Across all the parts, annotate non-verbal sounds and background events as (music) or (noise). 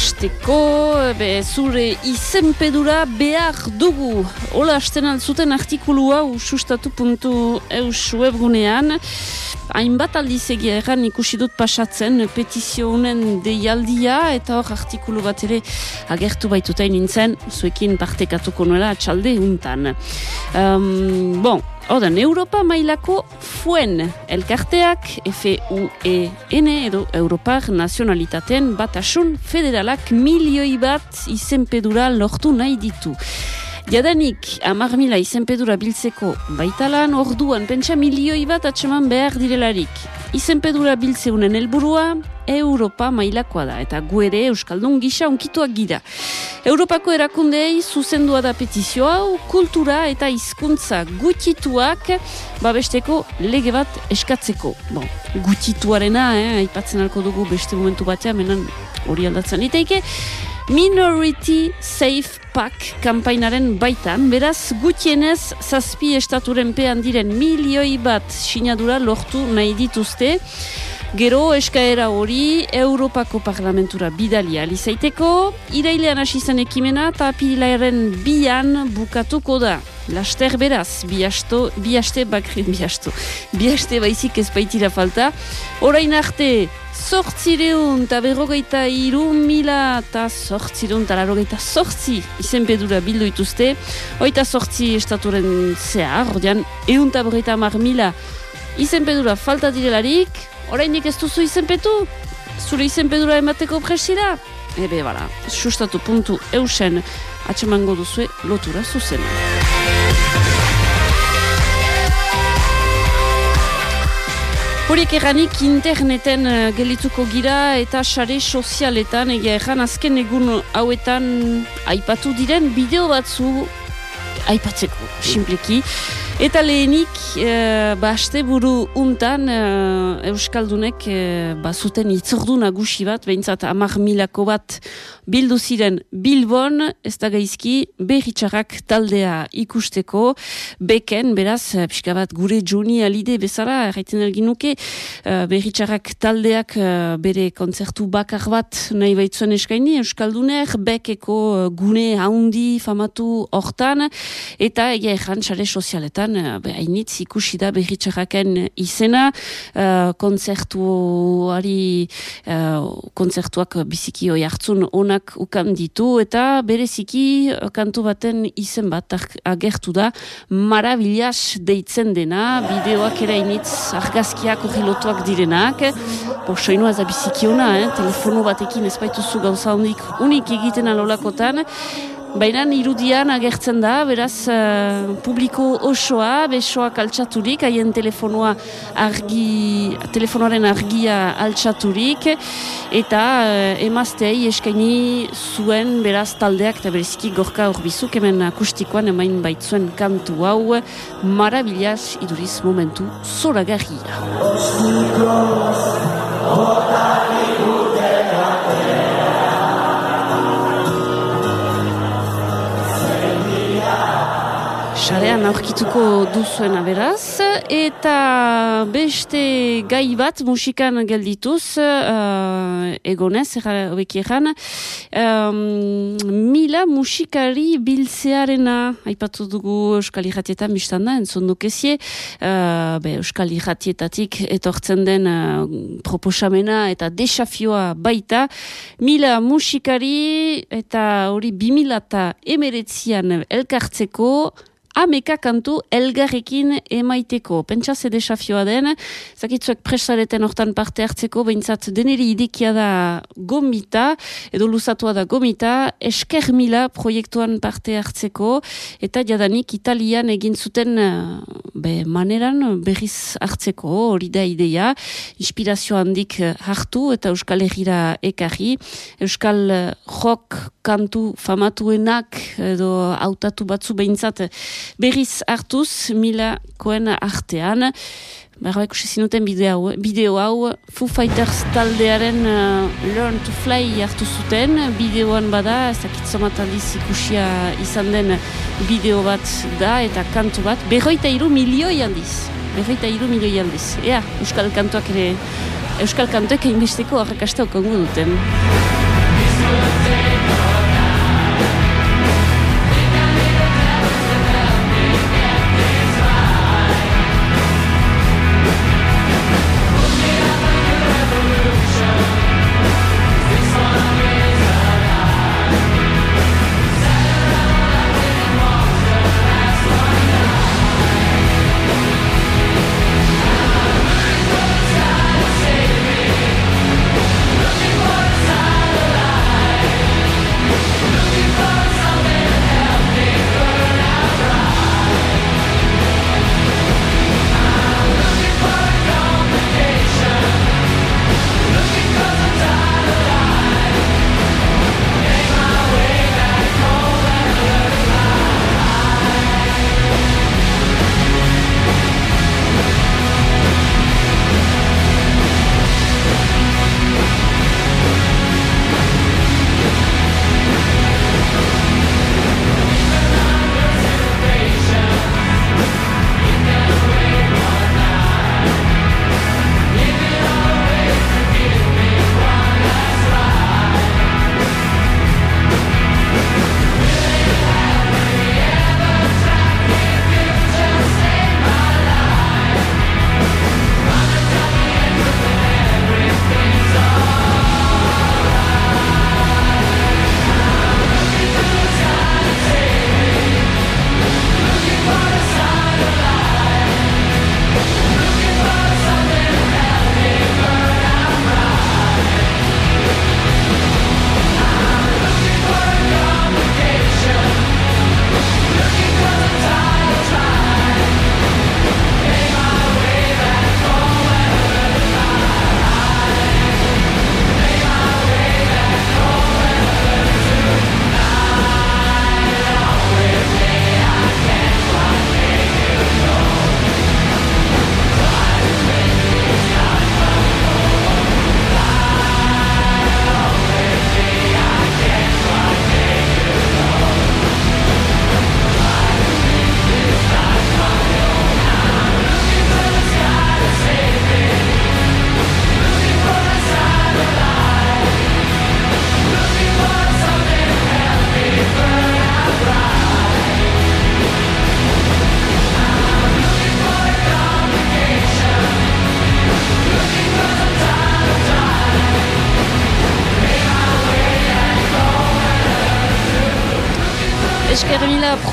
Hasteko, be, zure izenpedura behar dugu. Ola hasten altzuten artikulua usustatu puntu eus webgunean. Hainbat aldiz egia erran ikusi dut pasatzen petizio honen deialdia eta hor artikulu bat ere agertu baitutain nintzen, zuekin partekatuko nuela txalde untan. Um, bon, Oden, Europa mailako fuen elkarteak FUEN edo Europar nazionalitaten batasun federalak milioi bat izenpedura lortu nahi ditu. Jadanik, amar mila izenpedura biltzeko baitalan, orduan pentsa milioi bat atseman behar direlarik. Izenpedura biltzeunen helburua Europa mailakoa da, eta gu ere Euskaldun gisa onkituak gira. Europako erakundei zuzendua da petizio hau, kultura eta hizkuntza gutituak babesteko lege bat eskatzeko. Bon, gutituarena, eh, aipatzen alko dugu beste momentu batean, menan hori aldatzen iteike, Minority Safe Pack kampainaren baitan, beraz gutienez zazpi estaturen pean diren milioi bat sinadura lortu nahi dituzte, Gero eskaera hori Europako Parlamentura bidalia alizaiteko, irailean hasi zen ekimena eta apilaren bian bukatuko da. Laster beraz, biasto, biaste bakrin biasto, biaste baizik ez baitira falta. Orain arte, sortzireun eta berrogeita iru mila eta sortzireun eta larrogeita sortzi izen bedura bildu ituzte. Oita sortzi estaturen zehar, ordean, eun eta berrogeita mar mila izen bedura falta direlarik, Horainik ez duzu izenpetu? Zure izenpedura emateko presira? Ebe, bala, sustatu puntu eusen atxemango duzue lotura zuzen. Horiek erranik interneten uh, gelituko gira eta sare sozialetan egia erran azken egun hauetan aipatu diren bideo batzu aipatzeko, simpleki. Eta lehenik, e, ba, buru untan, e, Euskaldunek e, ba, zuten itzordu nagusi bat, behintzat amak milako bat bildu ziren. Bilbon, ez da gaizki, berritxarrak taldea ikusteko, beken, beraz, pixka bat gure joni alide bezala, erraiten ergin nuke, e, berritxarrak taldeak bere kontzertu bakar bat nahi baitzuen eskaini, Euskaldunek, bekeko gune haundi famatu hortan, eta egia ezan, sare sozialetan, hainitz ikusi da berritxarraken izena, uh, kontzertuari, uh, kontzertuak biziki oi hartzun onak ukan ditu, eta bereziki kantu baten izen bat agertu da, marabillas deitzen dena, bideoak ere hainitz argazkiak horrelotuak direnak, soinua za biziki ona, eh? telefono batekin ez baituzu gauza hondik unik egiten alolakotan, Baina irudian agertzen da, beraz, uh, publiko osoa, besoak altxaturik, haien telefonoa argi, telefonoaren argia altxaturik, eta uh, emaztei eskaini zuen, beraz, taldeak, eta bereziki gorka horbizuk, hemen akustikoan emain baitzuen kantu hau, marabilaz iduriz momentu zoragarria. Sarean aurkituko duzuena beraz, eta beste gai bat musikan geldituz, uh, egonez, hobeki mila musikari biltzearena, aipatu dugu Euskal Iratietan biztan da, entzun dukezie, uh, be, Euskal Iratietatik etortzen den uh, proposamena eta desafioa baita, mila musikari eta hori bimilata emeretzian elkartzeko, ameka kantu elgarrekin emaiteko. Pentsa ze desafioa den, zakitzuek presareten hortan parte hartzeko, behintzat deneri idikia da gomita, edo luzatua da gomita, esker mila proiektuan parte hartzeko, eta jadanik italian egin zuten be, maneran berriz hartzeko, hori da ideia, inspirazio handik hartu eta Euskal Herriera ekarri, Euskal rock kantu famatuenak edo hautatu batzu behintzat berriz hartuz mila koen artean. Berra ikusi zinuten bideo, bideo hau Foo Fighters taldearen uh, Learn to Fly hartu zuten. Bideoan bada, ez dakit ikusia izan den bideo bat da eta kantu bat. Berroita iru milioi handiz. Berroita iru milioi handiz. Ea, Euskal Kantuak ere, Euskal Kantuak egin besteko arrakasta okongu duten.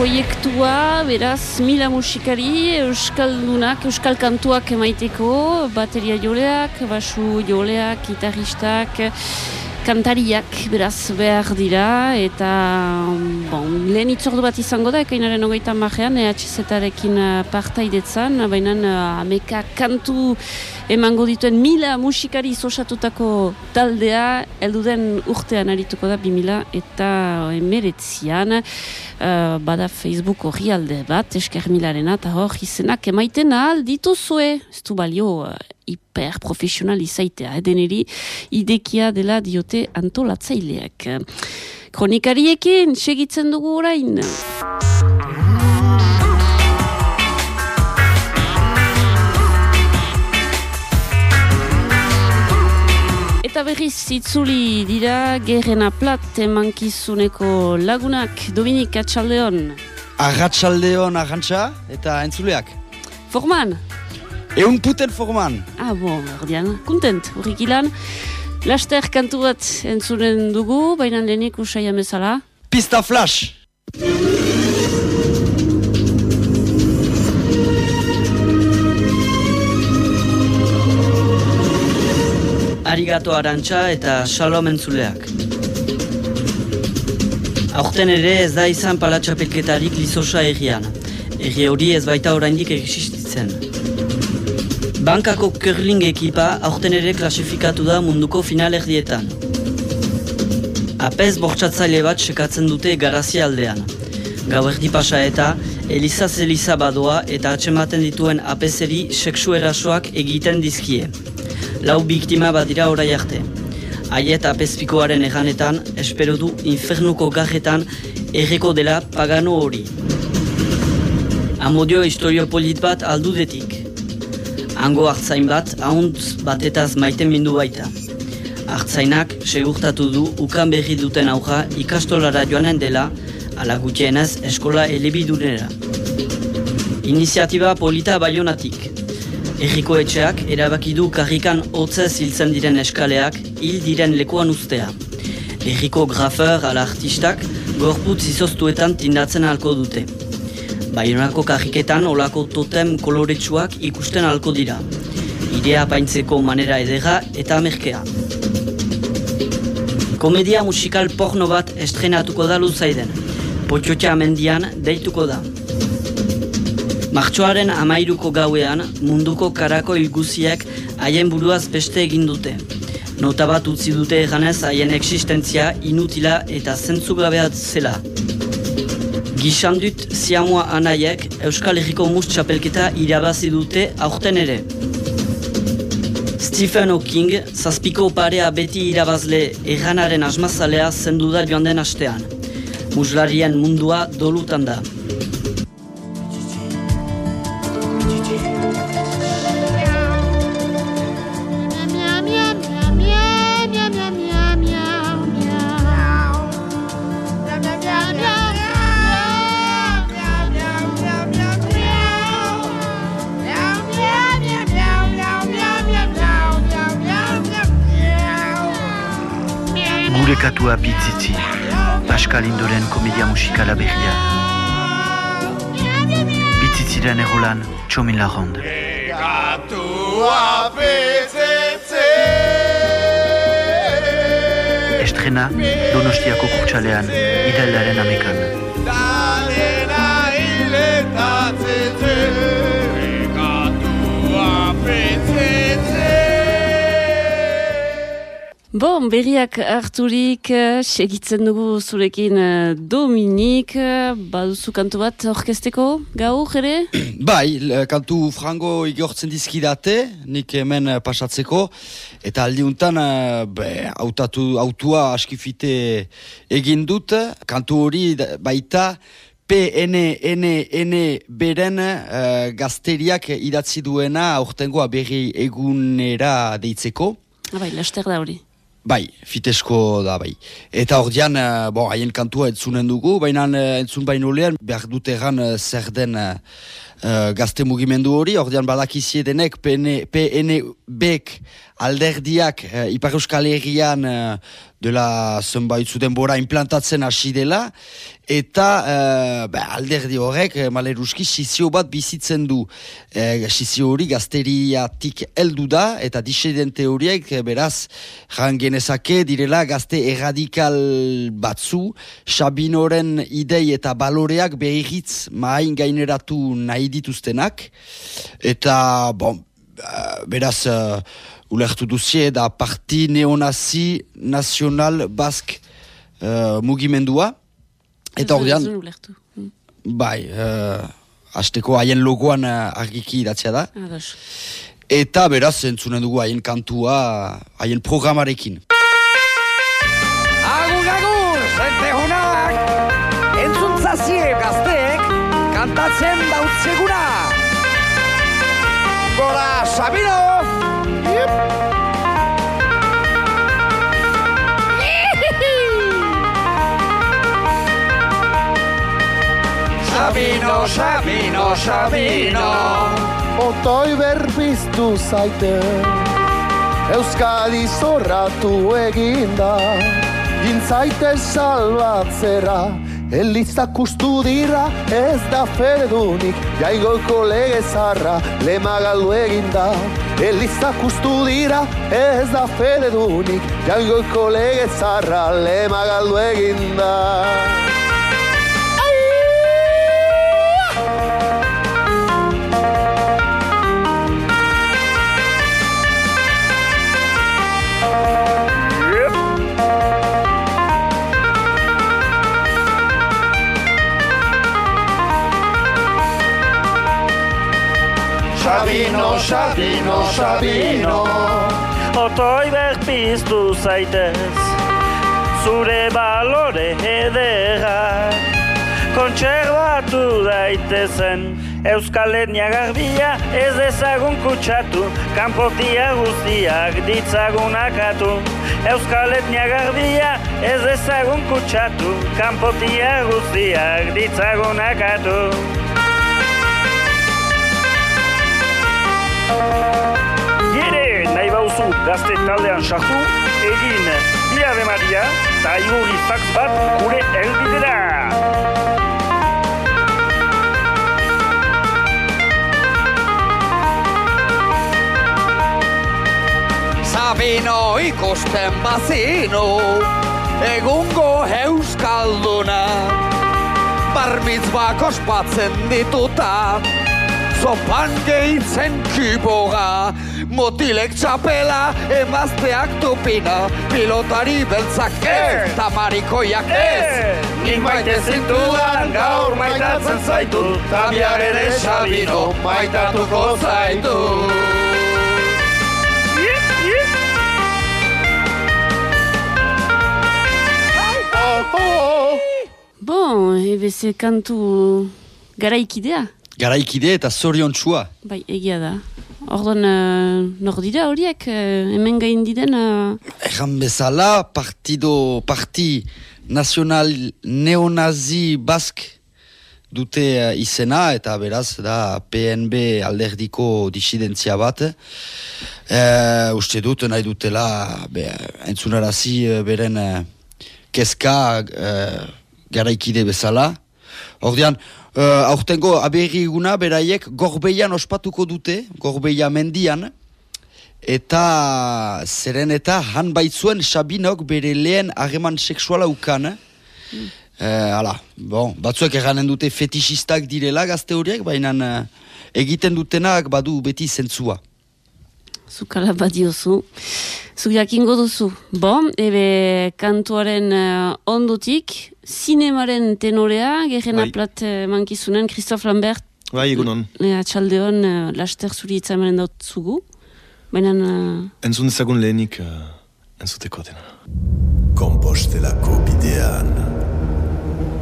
Proiektua, beraz, mila musikari, euskaldunak, euskal kantuak emaiteko, bateria joleak, basu joleak, gitarristak, kantariak beraz behar dira eta bon, lehen itzordu bat izango da ekainaren hogeita marrean EHZ-arekin uh, partaidetzan baina uh, ameka kantu emango dituen mila musikari izosatutako taldea elduden urtean arituko da bimila eta emeretzian uh, bada Facebook hori alde bat esker milarena eta hor izenak emaiten ahal dituzue ez du balio hiper profesional izaitea, edeneri idekia dela diote antolatzaileak. Kronikariekin, segitzen dugu orain. Eta berriz itzuli dira gerrena plat emankizuneko lagunak Dominik Atxaldeon. Agatxaldeon agantxa eta entzuleak. Forman. Eun puten forman. Ah, bon, ordean, kontent, horrik ilan. Laster kantu bat entzuren dugu, baina lehenik usai amezala. Pista flash! Arigato arantxa eta shalom entzuleak. Aurten ere ez da izan palatxapelketarik lizosa egian. Egi hori ez baita oraindik existitzen. Bankako curling ekipa aurten ere klasifikatu da munduko final erdietan. Apez bortxatzaile bat sekatzen dute garazia aldean. Gau erdi pasa eta Elizaz Eliza badoa eta atxematen dituen apezeri seksu erasoak egiten dizkie. Lau biktima badira orai arte. Aiet apezpikoaren eganetan, espero du infernuko gajetan erreko dela pagano hori. Amodio historio polit bat aldudetik. Hango hartzain bat, ahunt batetaz maite mindu baita. Artzainak segurtatu du ukan berri duten auja ikastolara joanen dela, ala gutienez eskola elebidunera. Iniziatiba polita baionatik. Erriko etxeak erabaki du karrikan hotzez hiltzen diren eskaleak hil diren lekuan ustea. Erriko grafer ala artistak gorputz izoztuetan tindatzen halko dute. Baionako karriketan olako totem koloretsuak ikusten halko dira. Idea paintzeko manera edera eta merkea. Komedia musikal porno bat estrenatuko da luzaiden. Potxotxa amendian deituko da. Martxoaren amairuko gauean munduko karako ilguziek haien buruaz beste egin dute. Nota bat utzi dute eganez haien existentzia inutila eta zentzugabeat zela. Gixandut ziamua anaiek Euskal Herriko Must Txapelketa irabazi dute aurten ere. Stephen Hawking, zazpiko parea beti irabazle erranaren asmazalea zendu da joan den astean. Muslarien mundua dolutan da. Gure katua bitzitzi, Pascal Indoren komedia musikala berria. Bitzitziren egolan, Txomin Larrond. Gatua bezetze Estrena, Donostiako kurtsalean, Idailaren amekan. Bon, berriak harturik, eh, segitzen dugu zurekin eh, Dominik, eh, baduzu kantu bat orkesteko gaur ere? (clears throat) Bai, kantu frango igortzen dizkidate, nik hemen eh, pasatzeko, eta aldiuntan be, autatu, autua askifite egin dut, kantu hori baita PNNN beren uh, gazteriak idatzi duena aurtengoa berri egunera deitzeko. Ah, bai, laster da hori. Bai, fitesko da bai. Eta ordean, uh, bon, haien kantua entzunen dugu, baina uh, entzun baino lehen, behar dut egan uh, zer den uh, gazte mugimendu hori, ordean badakizie denek PN, PNB-ek alderdiak uh, Ipar Euskal Herrian uh, dela zenbait zuten bora implantatzen hasi dela, eta uh, ba, alderdi horrek maleruski sizio bat bizitzen du. Eh, sizio hori gazteriatik heldu da, eta disidente horiek eh, beraz, jan genezake direla gazte erradikal batzu, Sabinoren idei eta baloreak behirritz mahain gaineratu nahi dituztenak, eta bon, beraz, uh, ulertu duzie da parti neonazi nazional bask uh, mugimendua, eta ordean, ulertu. Mm, bai, uh, hasteko haien logoan uh, argiki idatzea da, Ados. eta beraz entzunen dugu haien kantua, haien programarekin. Agur, agur, zente honak! Entzun gazteek kantatzen dautzeguna! Gora, Sabino! Sabino, Sabino, Sabino. Otoi berbiztu zaite Euskadi zorratu eginda Gintzaite salbatzera Elizak ustu dira ez da fededunik Jaigoko lege zarra lemagaldu eginda Elizak ustu dira ez da fededunik Jaigoko lege zarra lemagaldu eginda Sabino, Sabino, Sabino Otoi berpiztu zaitez Zure balore edera kontserbatu daitezen. Euskal etnia garbia ez dezagun kutsatu, kanpotia guztiak ditzagunakatu. Euskal etnia garbia ez dezagun kutsatu, kanpotia guztiak ditzagunakatu. Gire nahi bauzu gazte taldean sartu, egin bia demaria, eta igurri fax bat gure eldidera. Sabino ikusten bazino Egungo euskalduna Barmitzbak ospatzen dituta Zopan gehitzen kiboga Motilek txapela, emazteak tupina Pilotari beltzak ez, tamarikoiak ez. Nik maite zintudan gaur maitatzen zaitu. Tabiar ere Sabino maitatuko zaitu. Bon, ebeze kantu garaikidea. Garaikide eta zorion txua. Bai, egia da. Orduan, uh, nor dira horiek, uh, hemen gain diren... Uh, Egan bezala, partido, parti nazional neonazi bask dute eh, izena eta beraz da PNB alderdiko disidentzia bat. Eh, uste dut nahi dutela be, entzunarazi eh, beren eh, kezka eh, garaikide bezala. Ordean, uh, aurtengo aberri eguna beraiek gorbeian ospatuko dute, gorbeia mendian, eta zeren eta han baitzuen Sabinok bere lehen hageman seksuala ukan. Mm. ala, bon, batzuek erranen dute fetixistak direla gazte horiek, baina eh, egiten dutenak badu beti zentzua. Zukala badiozu. Zuk jakingo duzu. Bon, ebe kantuaren uh, ondotik, zinemaren tenorea, gerren Bai. aplat uh, mankizunen, Christophe Lambert, Bai, egunon. uh, atxaldeon, uh, laster zuri itzamaren dut zugu. Baina, uh, Entzun dezagun lehenik uh, entzuteko dena. Kompostelako bidean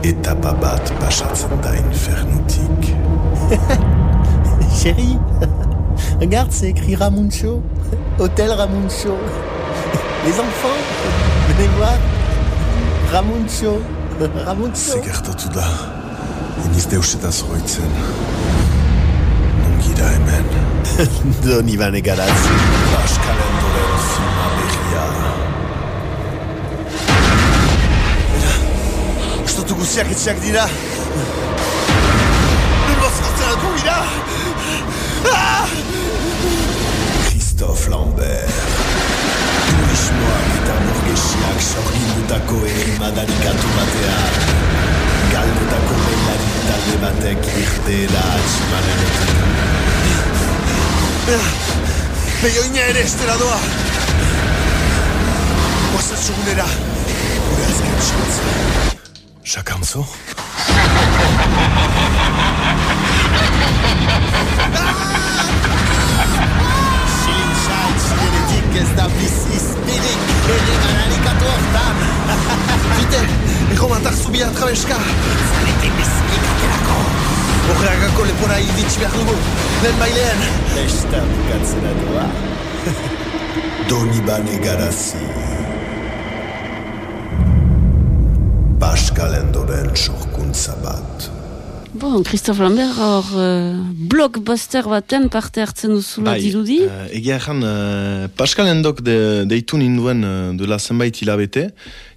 etapa bat pasatzen da infernutik. (laughs) Chérie, regarde, c'est écrit Ramuncho. Hôtel Ramuncho. (laughs) Les enfants, venez voir. Ramuncho. Ramuncho. Zegertatu da, iniz deusetaz goitzen. Nungira hemen. (laughs) Doni bane garatzi. Paskalendoren filma berria. Ostatu guziak etxeak dira. Bilbo zartzen alko gira. Christophe Lambert. Turismoak eta burgesiak sorgindutako ere madarikatu batean. Galdetako beilari talde batek irteera atximanen Beioina ere estera doa. Guazen zugunera. Gure azken xantza. Xakantzo? Xilintxat, xileretik ez da bizi izpirik. Ere madarikatu hortan. Bite, ego matak zubia trabeska. Zaretik bizkik aterako. Horreagako lepora iditsi behar dugu. Lehen bailean. Besta bukatzera doa. Donibane Garazi. Paskalendoren sorkuntza bat. Bon, Christophe Lambert hor uh, blockbuster baten parte hartzen duzula dirudi. uh, egia ezan, uh, Pascal Endok de, deitu ninduen uh, dela zenbait hilabete,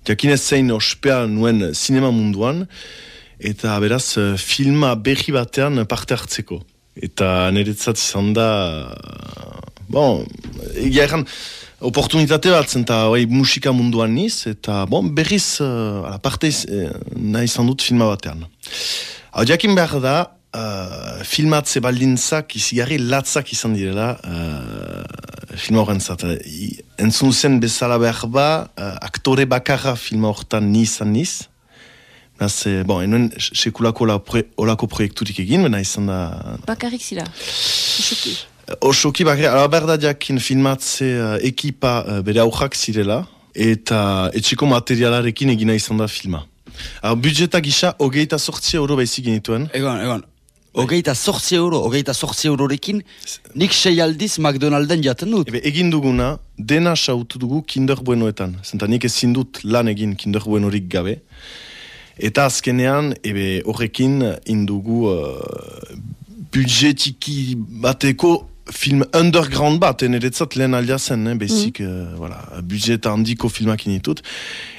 jakinez zein ospea nuen sinema munduan, eta beraz uh, filma berri batean parte hartzeko. Eta niretzat izan da, uh, bon, egia ezan, oportunitate bat zen, eta bai, musika munduan niz, eta bon, berriz uh, ala, parte eh, nahi izan dut filma batean. Hau jakin behar da, uh, filmatze baldintzak izigarri latzak izan direla uh, filma horren zat. Entzun zen bezala behar ba, uh, aktore bakarra filma horretan ni izan niz. Beraz, eh, bon, enuen sekulako pre, olako proiekturik egin, baina izan da Bakarrik zira. Osoki. Osoki bakre, ala berda jakin filmatze uh, ekipa uh, bere aurrak zirela, eta etxeko materialarekin egina izan da filma. Ah, budjeta gisa, hogeita sortzi euro baizik genituen. Egon, egon. Hogeita sortzi euro, hogeita sortzi eurorekin, nik sei aldiz McDonalden jaten dut. Ebe, egin duguna, dena sautu dugu Kinder Buenoetan. Zenta nik ezin dut lan egin Kinder Buenorik gabe. Eta azkenean, ebe, horrekin indugu uh, budgetiki bateko film underground bat, eneretzat lehen aldea zen, eh, bezik, mm. voilà, budgeta handiko filmak initut.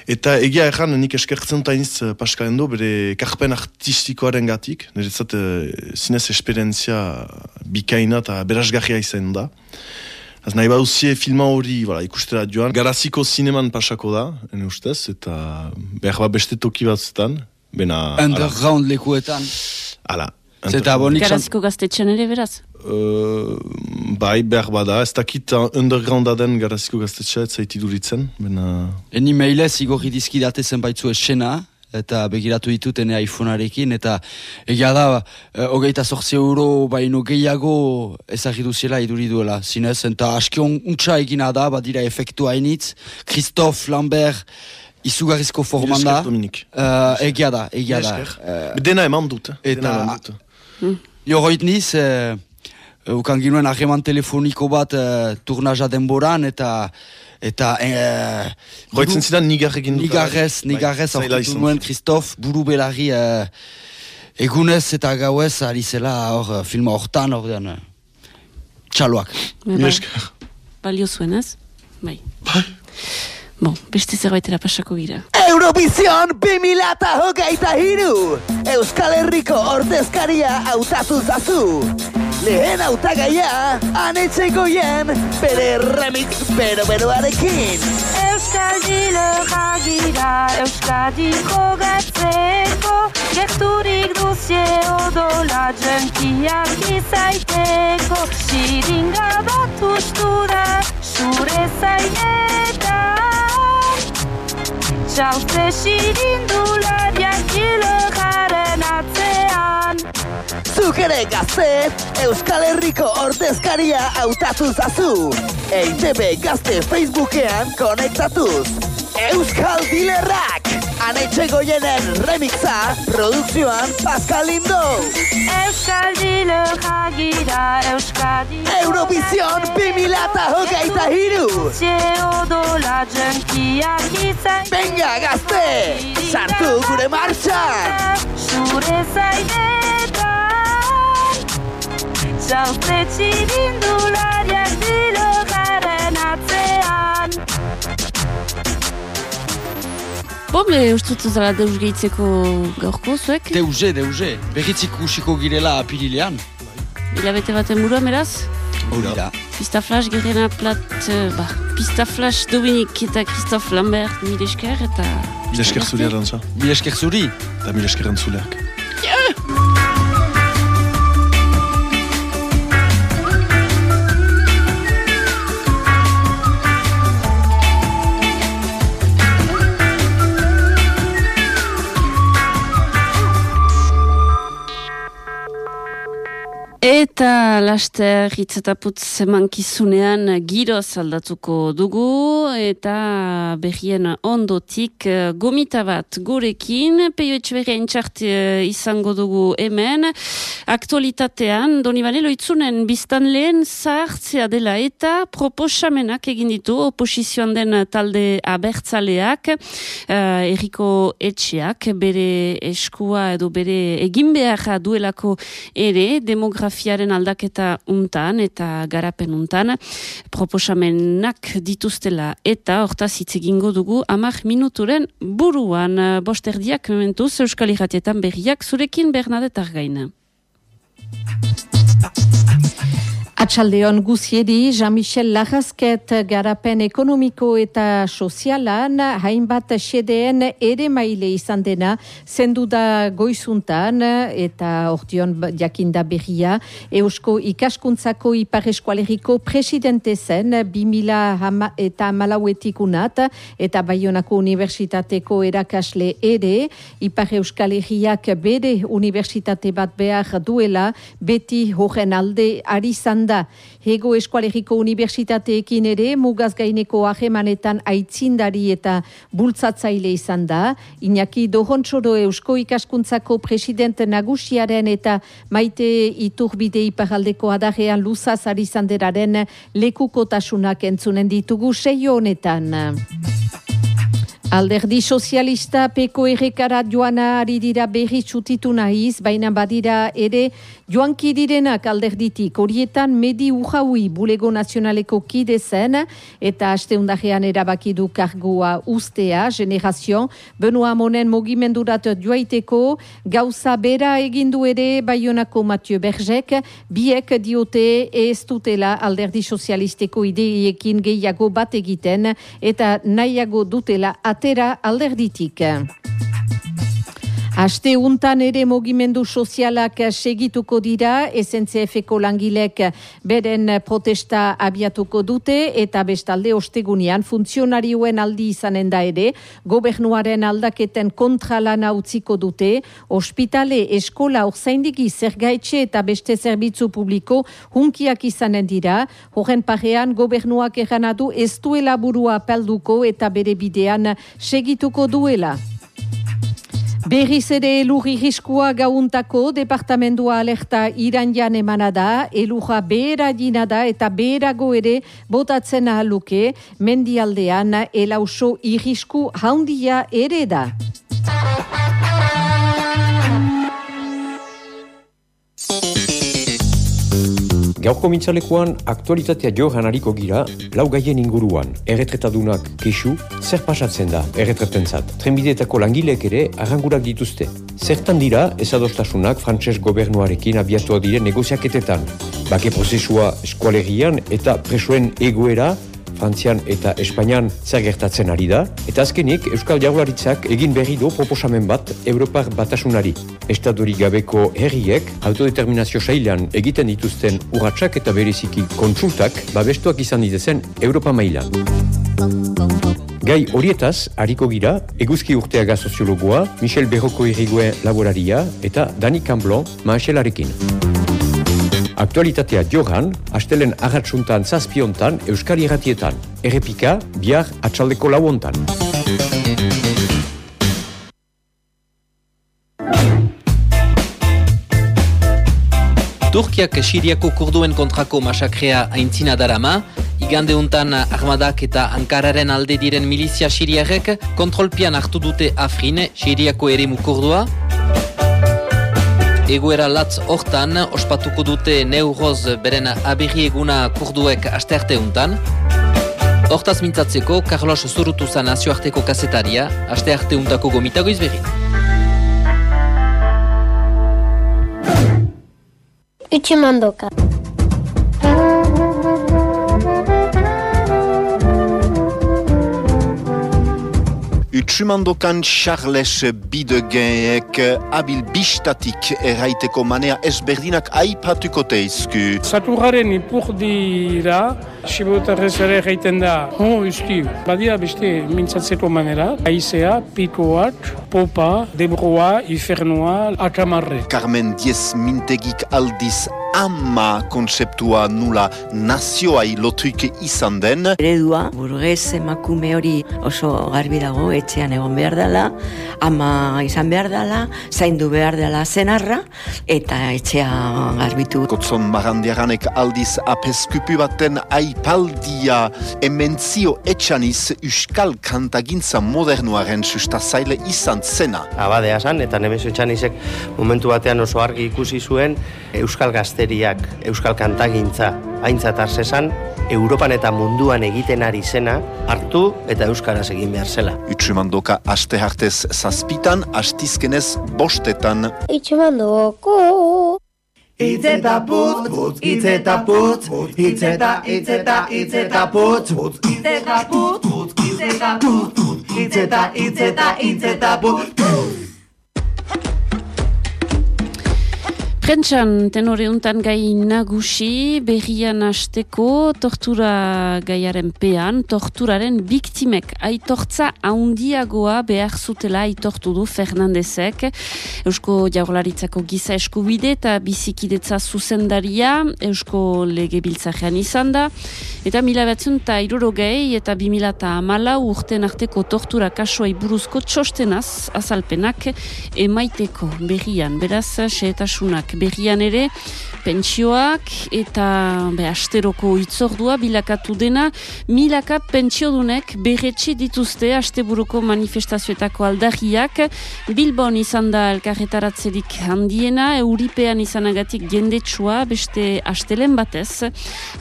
Eta egia erran, nik eskertzen tainiz uh, Paskalendo, bere karpen artistikoaren gatik, niretzat uh, zinez esperientzia bikaina eta berazgarria izan da. Az nahi baduzie filma hori voilà, ikustera joan, garaziko zineman pasako da, ene ustez, eta behar bat beste toki batzutan, bena... Underground lekuetan. Ala. Zeta bonik Garaziko gaztetxean ere beraz? Uh, bai, behar bada, ez dakit uh, undergrounda den garaziko gaztetxa, ez zaiti duritzen, bena... Eni mailez igorri dizkidate zenbaitzu esena, eta begiratu ditut ene iPhonearekin, eta egia da, e, hogeita sortzi euro baino gehiago ezagitu zela iduri duela, zinez, eta askion untsa egina da, badira efektu hainitz, Christophe Lambert, izugarrizko forman da. Uh, egia da, egia da. Esker. Dena eman dut, eh? Eta- Dena eman dut. Jo hoit niz, eh, ukan ginuen harreman telefoniko bat eh, turnaja denboran, eta eta eh, Roitzen zidan nigar egin dut. nigarrez, Bai, nigarrez zaila aurkitu nuen. Christophe buru belarri eh, egunez eta gauez ari zela hor eh, filma hortan ordean eh, txaloak. Bai, bai. Balio zuen, ez? Bai. Bon, beste zerbaitera pasako gira. Eurovision 2008 hiru! Euskal Herriko ordezkaria hautatu zazu! Lehen hautagaia, anetxegoien, bere remix bero-beroarekin! Euskadi gira, Euskadi jogatzeko Gerturik duzie odola jenkiak izaiteko Xiringa bat ustu da, zure zainetan Txauze xirindulariak kilogaren atzean Zuk ere gazte, Euskal Herriko ordezkaria hautatu zazu! EITB gazte Facebookean konektatuz! Euskal Dilerrak! Anetxegoienen remixa, produkzioan Pascal Lindo! Euskadi gira, Euskadi Eurovision 2008 hiru! Zie odola jenkiak izaiteko Venga, gazte! Sartu gure martxan! Zure zainetan Txauze txirindulariak dilogaren Bon, be, ustut zara deus gehitzeko gaurko zuek? Deuze, deuze, berritzik usiko girela apirilean. Hilabete baten buruan, beraz? Hori da. Pista Flash, Gerena Plat, eh, ba, Pista Flash, Dominik eta Christophe Lambert, mire esker, eta... Mila esker zuri arantza. Mila esker zuri. Eta mila esker entzuleak. Eta laster hitz eta putz emankizunean giroz aldatuko dugu eta berrien ondotik eh, gomita bat gurekin, peio etxeberrien txart eh, izango dugu hemen. Aktualitatean, doni balelo itzunen biztan lehen zahartzea dela eta proposamenak egin ditu oposizioan den talde abertzaleak, uh, erriko etxeak, bere eskua edo bere egin beharra duelako ere demografiaren aldaketa untan eta garapen untan proposamenak dituztela eta hortaz hitz egingo dugu amak minuturen buruan bosterdiak mementuz Euskal Irratietan berriak zurekin Bernadette Argaina. Atxaldeon guziedi, Jean-Michel Lajazket garapen ekonomiko eta sozialan hainbat sedeen ere maile izan dena zendu da goizuntan eta ordion jakinda berria Eusko ikaskuntzako ipar eskualeriko presidente zen 2000 hama, eta malauetik eta Baionako Unibertsitateko erakasle ere ipar euskal herriak bere unibertsitate bat behar duela beti horren alde ari da. Hego Eskualeriko Unibertsitateekin ere mugaz gaineko ahemanetan aitzindari eta bultzatzaile izan da. Iñaki Dohontxoro Eusko ikaskuntzako presidente nagusiaren eta maite iturbide iparaldeko adarrean luzaz ari zanderaren lekukotasunak entzunen ditugu seio honetan. Alderdi sozialista peko errekara joana ari dira berri txutitu nahiz, baina badira ere joanki direnak alderditik. Horietan medi ujaui bulego nazionaleko kide zen eta aste undajean erabaki du kargoa ustea, generazion, Benoa Monen mogimendurat joaiteko, gauza bera egindu ere Bayonako Mathieu Bergek, biek diote ez dutela alderdi sozialisteko ideiekin gehiago bat egiten eta nahiago dutela atera alderditik. Aste untan ere mogimendu sozialak segituko dira, SNCF-eko langilek beren protesta abiatuko dute eta bestalde ostegunean funtzionarioen aldi izanen da ere, gobernuaren aldaketen kontralana utziko dute, ospitale, eskola, orzaindiki, zergaitxe eta beste zerbitzu publiko hunkiak izanen dira, horren parean gobernuak erranadu ez duela burua pelduko eta bere bidean segituko duela. Berriz ere elurri riskua gauntako departamendua alerta iranjan emana da, elurra behera dina da eta beherago ere botatzen ahaluke, mendialdean elauso irrisku haundia ere da. Gaurko mintzalekuan aktualitatea johan hariko gira, lau gaien inguruan, erretretadunak kesu, zer pasatzen da erretretentzat. Trenbideetako langileek ere arrangurak dituzte. Zertan dira ezadostasunak frantses gobernuarekin abiatua diren negoziaketetan. Bake prozesua eskualerian eta presoen egoera, Frantzian eta Espainian zer gertatzen ari da, eta azkenik Euskal Jaurlaritzak egin berri du proposamen bat Europar batasunari. Estadori gabeko herriek autodeterminazio sailan egiten dituzten urratsak eta bereziki kontsultak babestuak izan ditezen Europa mailan. Gai horietaz, hariko gira, eguzki urteaga soziologoa, Michel Berroko irrigoen laboraria eta Dani Camblon maaselarekin. Aktualitatea johan, astelen agatsuntan zazpiontan Euskari erratietan. Errepika, bihar atxaldeko lauontan. Turkiak Siriako kurduen kontrako masakrea aintzina darama, igande untan armadak eta Ankararen alde diren milizia siriarek kontrolpian hartu dute Afrin, Siriako eremu kurdua, Egoera latz hortan, ospatuko dute neuroz beren aberri eguna kurduek astearte untan. Hortaz mintzatzeko, Carlos Zurutuza nazioarteko kasetaria, astearte untako gomitago izberri. Utsumandoka. Utsumandokan Charles Bidegeek abil bistatik erraiteko manea ezberdinak aipatuko teizku. Saturraren ipurdira, sibotarrez ere gaiten da, ho, usti, badia beste mintzatzeko manera, aizea, pikoak, popa, debroa, ifernua, akamarre. Carmen Diez Mintegik aldiz ama kontzeptua nula nazioai lotuike izan den. Eredua, burgez emakume hori oso garbi dago, etxean egon behar dela, ama izan behar dela, zaindu behar dela zenarra, eta etxea garbitu. Kotzon marandiaranek aldiz apeskupu baten aipaldia ementzio etxaniz euskal kantagintza modernuaren sustazaile izan zena. Abadea zan, eta nebezo etxanizek momentu batean oso argi ikusi zuen euskal gazteriak, euskal kantagintza aintzat arzesan, Europan eta munduan egiten ari zena hartu eta euskaraz egin behar zela. Utsumandoka aste hartez zazpitan, astizkenez bostetan. Utsumandoko. Itz eta putz, putz, itz eta putz, itz eta, itz eta, itz eta putz, putz, itz eta putz, putz, itz eta putz, putz, itz eta, itz eta, itz eta putz, putz. Prentxan tenore untan gai nagusi, berrian asteko tortura gaiaren pean, torturaren biktimek aitortza haundiagoa behar zutela aitortu du Fernandezek. Eusko jaurlaritzako giza eskubide eta bizikidetza zuzendaria, Eusko lege biltzajean izan da, eta mila batzun eta irurogei eta bimila eta amala urten arteko tortura kasuai buruzko txostenaz azalpenak emaiteko berrian, beraz, xeetasunak berrian ere, pentsioak eta be, asteroko itzordua bilakatu dena, milaka pentsiodunek berretxe dituzte asteburuko manifestazioetako aldarriak, Bilbon izan da elkarretaratzerik handiena, Euripean izanagatik jendetsua beste astelen batez,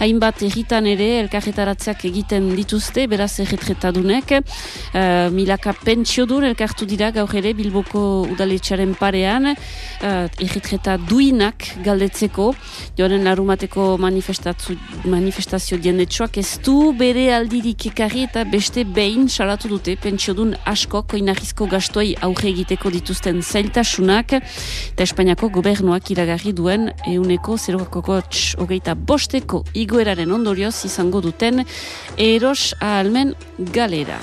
hainbat erritan ere elkarretaratzeak egiten dituzte, beraz erretretadunek, uh, milaka pentsiodun elkartu dira gaur ere Bilboko udaletxaren parean, uh, erretreta duinak galdetzeko, joaren larumateko manifestazio diendetsuak ez du bere aldirik ekarri eta beste behin salatu dute pentsiodun asko koinarrizko gastoi aurre egiteko dituzten zailtasunak eta Espainiako gobernuak iragarri duen euneko zerokako hogeita bosteko igoeraren ondorioz izango duten eros ahalmen galera.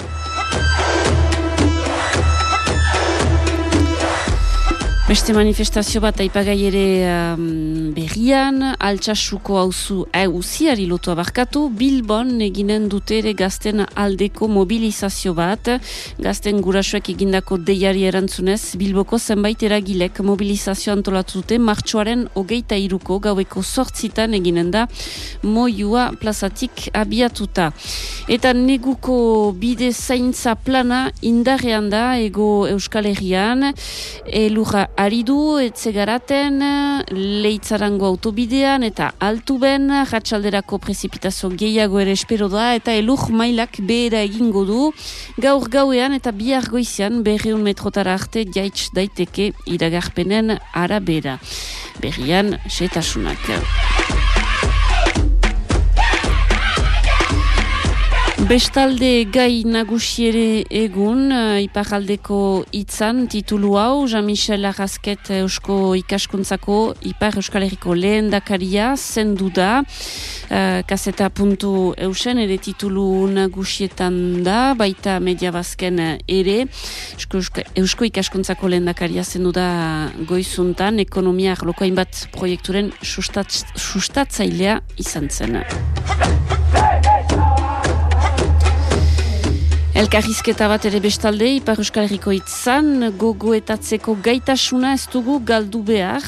Beste manifestazio bat aipagai ere um, berrian, altxasuko hauzu hauziari lotu abarkatu, Bilbon eginen dute ere gazten aldeko mobilizazio bat, gazten gurasuak egindako deiari erantzunez, Bilboko zenbait eragilek mobilizazio antolatu dute, martxoaren hogeita iruko gaueko sortzitan eginen da, moiua plazatik abiatuta. Eta neguko bide zaintza plana indarrean da, ego Euskal Herrian, elurra ari du etzegaraten leitzarango autobidean eta altuben jatsalderako prezipitazio gehiago ere espero da eta elur mailak behera egingo du. Gaur gauean eta bihar goizian berreun metrotara arte jaitz daiteke iragarpenen arabera. Berrian setasunak Bestalde gai nagusiere egun, uh, iparaldeko itzan titulu hau, Jean-Michel Arrasket Eusko ikaskuntzako Ipar Euskal Herriko lehen dakaria, zendu da, uh, kaseta puntu eusen, ere titulu nagusietan da, baita media bazken ere, Eusko, Eusko ikaskuntzako lehen dakaria zendu da goizuntan, ekonomia arlokoain bat proiekturen sustat, sustatzailea izan zen. Elkarrizketa bat ere bestalde, Ipar Euskal Herriko itzan, gogoetatzeko gaitasuna ez dugu galdu behar,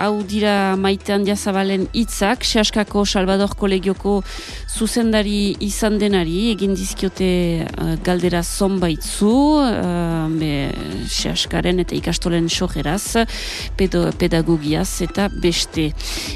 hau dira maitean jazabalen itzak, Seaskako Salvador Kolegioko zuzendari izan denari, egin dizkiote uh, galdera zonbaitzu, uh, be, Seaskaren eta ikastolen sogeraz, pedo, pedagogiaz eta beste.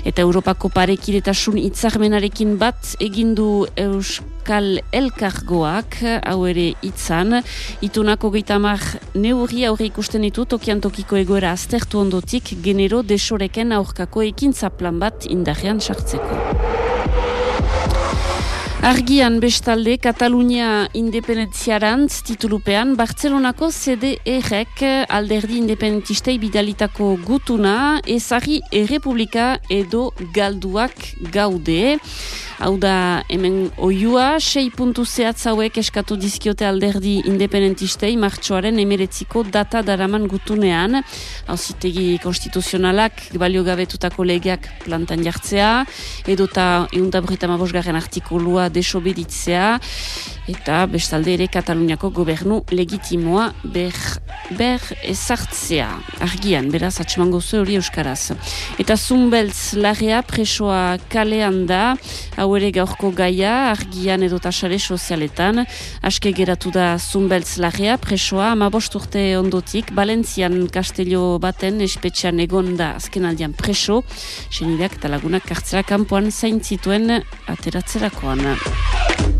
Eta Europako parekiretasun itzarmenarekin bat egindu Euskal Elkargoak, hau ere itzan, itunako gaitamar neurri aurre ikusten ditu tokian tokiko egoera aztertu ondotik genero desoreken aurkako ekintza plan bat indarrean sartzeko. Argian bestalde, Katalunia independentziarantz titulupean, Bartzelonako CDR-ek alderdi independentistei bidalitako gutuna, ezari errepublika edo galduak gaude. Hau da, hemen oiua, sei puntu zehatz hauek eskatu dizkiote alderdi independentistei martxoaren emeretziko data daraman gutunean. Hau zitegi konstituzionalak, balio gabetutako legeak plantan jartzea, edota euntabrit amabosgarren artikulua desobeditzea, eta bestalde ere Kataluniako gobernu legitimoa ber, ber ezartzea. Argian, beraz, atxemango zu hori euskaraz. Eta zumbeltz larea presoa kalean da, hau ere gaurko gaia, argian edo tasare sozialetan, aske geratu da zumbeltz larea presoa, ama urte ondotik, Balentzian kastelio baten espetxean egon da azken aldean preso, senideak eta lagunak kartzera kanpoan zaintzituen ateratzerakoan.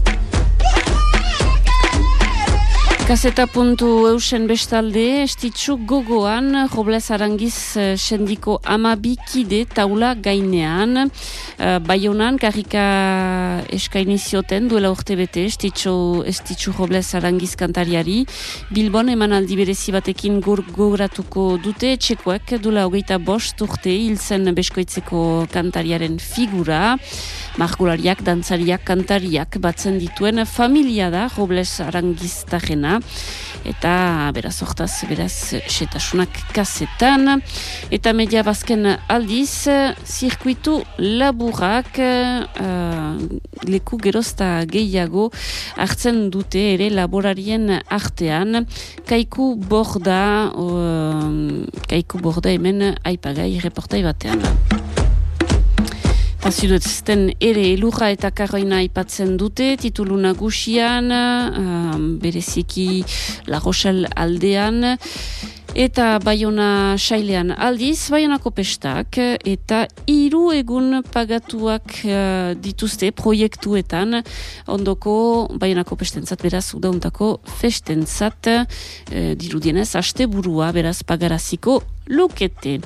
Kaseta puntu eusen bestalde, estitzu gogoan, Robles Arangiz eh, sendiko amabikide taula gainean. Uh, Baionan, karrika eskaini zioten duela urte bete, estitzu, estitzu Robles Arangiz kantariari. Bilbon eman aldi berezi batekin gogoratuko dute, txekoak duela hogeita bost urte hil zen beskoitzeko kantariaren figura. Margulariak, dantzariak, kantariak batzen dituen familia da Robles Eta beraz hortaz beraz setasunak kasetan eta media bazken aldiz zirkuitu laburak uh, leku gerozta gehiago hartzen dute ere laborarien artean. Kaiku borda uh, kaiku borda hemen aipagai reportai batean Aziduetzen ere elurra eta karroina aipatzen dute, titulu nagusian, uh, bereziki La Rochelle aldean, eta Baiona sailean aldiz, Baionako pestak, eta hiru egun pagatuak uh, dituzte proiektuetan, ondoko Baionako pestentzat beraz udauntako festentzat, uh, dirudienez, burua beraz pagaraziko lukete.